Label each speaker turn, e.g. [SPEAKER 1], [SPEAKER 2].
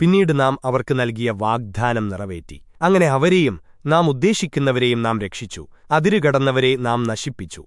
[SPEAKER 1] പിന്നീട് നാം അവർക്ക് നൽകിയ വാഗ്ദാനം നിറവേറ്റി. അങ്ങനെ അവരെയും നാം ഉദ്ദേശിക്കുന്നവരെയും നാം രക്ഷിച്ചു. അതിരുകടന്നവരെ നാം നശിപ്പിച്ചു.